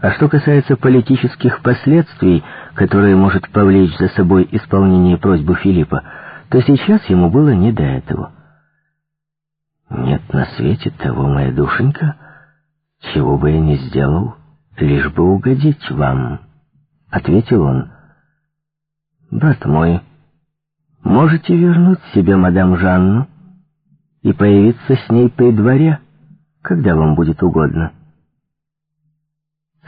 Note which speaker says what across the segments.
Speaker 1: А что касается политических последствий, которые может повлечь за собой исполнение просьбы Филиппа, то сейчас ему было не до этого. «Нет на свете того, моя душенька, чего бы я не сделал, лишь бы угодить вам», — ответил он. «Брат мой, можете вернуть себе мадам Жанну и появиться с ней при дворе, когда вам будет угодно».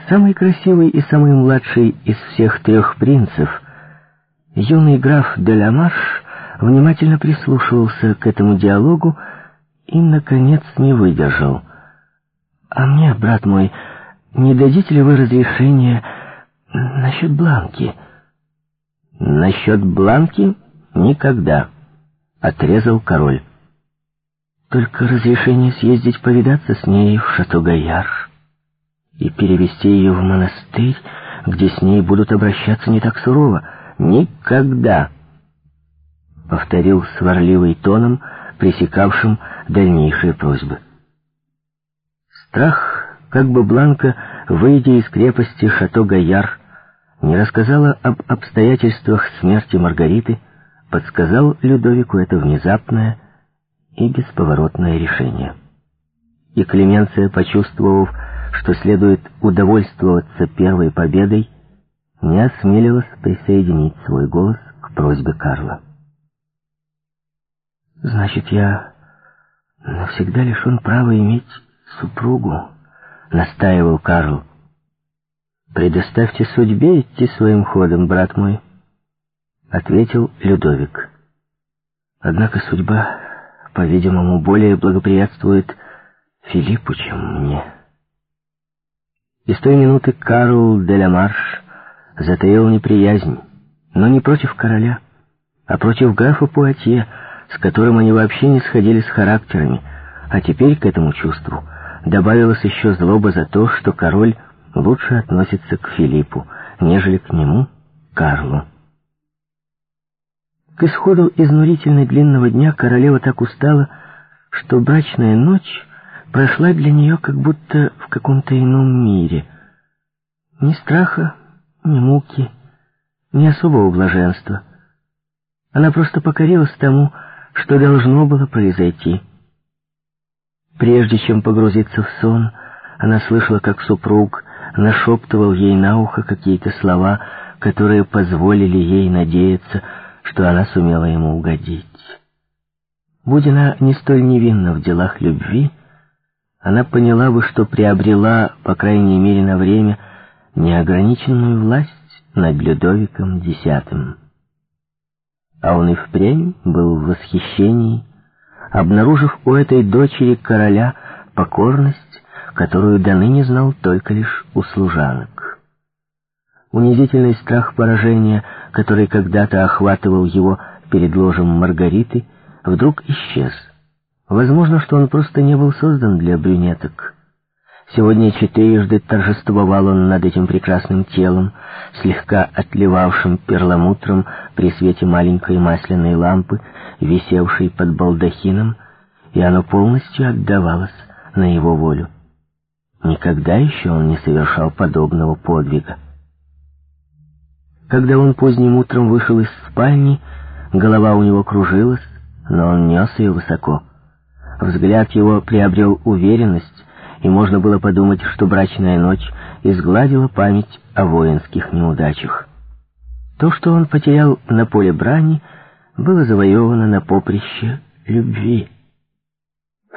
Speaker 1: Самый красивый и самый младший из всех трех принцев, юный граф Делямарш, внимательно прислушивался к этому диалогу и, наконец, не выдержал. «А мне, брат мой, не дадите ли вы разрешения насчет Бланки?» «Насчет Бланки никогда», — отрезал король. «Только разрешение съездить повидаться с ней в Шато-Гаяр» и перевести ее в монастырь, где с ней будут обращаться не так сурово. Никогда!» Повторил сварливый тоном, пресекавшим дальнейшие просьбы. Страх, как бы Бланка, выйдя из крепости Шато-Гаяр, не рассказала об обстоятельствах смерти Маргариты, подсказал Людовику это внезапное и бесповоротное решение. И Клеменция, почувствовав, что следует удовольствоваться первой победой, не осмелилась присоединить свой голос к просьбе Карла. «Значит, я навсегда лишен права иметь супругу», — настаивал Карл. «Предоставьте судьбе идти своим ходом, брат мой», — ответил Людовик. «Однако судьба, по-видимому, более благоприятствует Филиппу, чем мне». И с той минуты Карл де ла Марш затаил неприязнь, но не против короля, а против графа Пуатье, с которым они вообще не сходились характерами, а теперь к этому чувству добавилась еще злоба за то, что король лучше относится к Филиппу, нежели к нему, Карлу. К исходу изнурительной длинного дня королева так устала, что брачная ночь прошла для нее как будто в каком-то ином мире. Ни страха, ни муки, ни особого блаженства. Она просто покорилась тому, что должно было произойти. Прежде чем погрузиться в сон, она слышала, как супруг нашептывал ей на ухо какие-то слова, которые позволили ей надеяться, что она сумела ему угодить. Будь она не столь невинна в делах любви, она поняла бы, что приобрела, по крайней мере на время, неограниченную власть над Людовиком X. А он и впрямь был в восхищении, обнаружив у этой дочери короля покорность, которую до ныне знал только лишь у служанок. Унизительный страх поражения, который когда-то охватывал его перед ложем Маргариты, вдруг исчез — Возможно, что он просто не был создан для брюнеток. Сегодня четырежды торжествовал он над этим прекрасным телом, слегка отливавшим перламутром при свете маленькой масляной лампы, висевшей под балдахином, и оно полностью отдавалось на его волю. Никогда еще он не совершал подобного подвига. Когда он поздним утром вышел из спальни, голова у него кружилась, но он нес ее высоко. Взгляд его приобрел уверенность, и можно было подумать, что брачная ночь изгладила память о воинских неудачах. То, что он потерял на поле брани, было завоевано на поприще любви.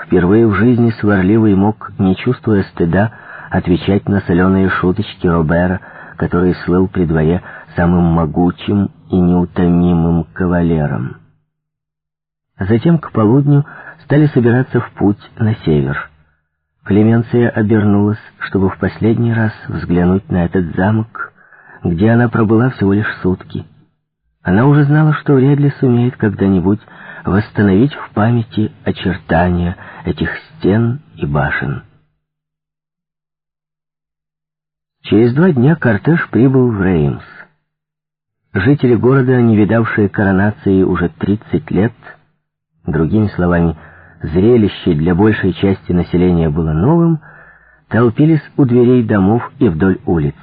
Speaker 1: Впервые в жизни сварливый мог, не чувствуя стыда, отвечать на соленые шуточки Робера, который слыл при дворе самым могучим и неутомимым кавалером. Затем к полудню стали собираться в путь на север. Клеменция обернулась, чтобы в последний раз взглянуть на этот замок, где она пробыла всего лишь сутки. Она уже знала, что вряд ли сумеет когда-нибудь восстановить в памяти очертания этих стен и башен. Через два дня кортеж прибыл в Реймс. Жители города, не видавшие коронации уже 30 лет, другими словами, зрелище для большей части населения было новым, толпились у дверей домов и вдоль улиц.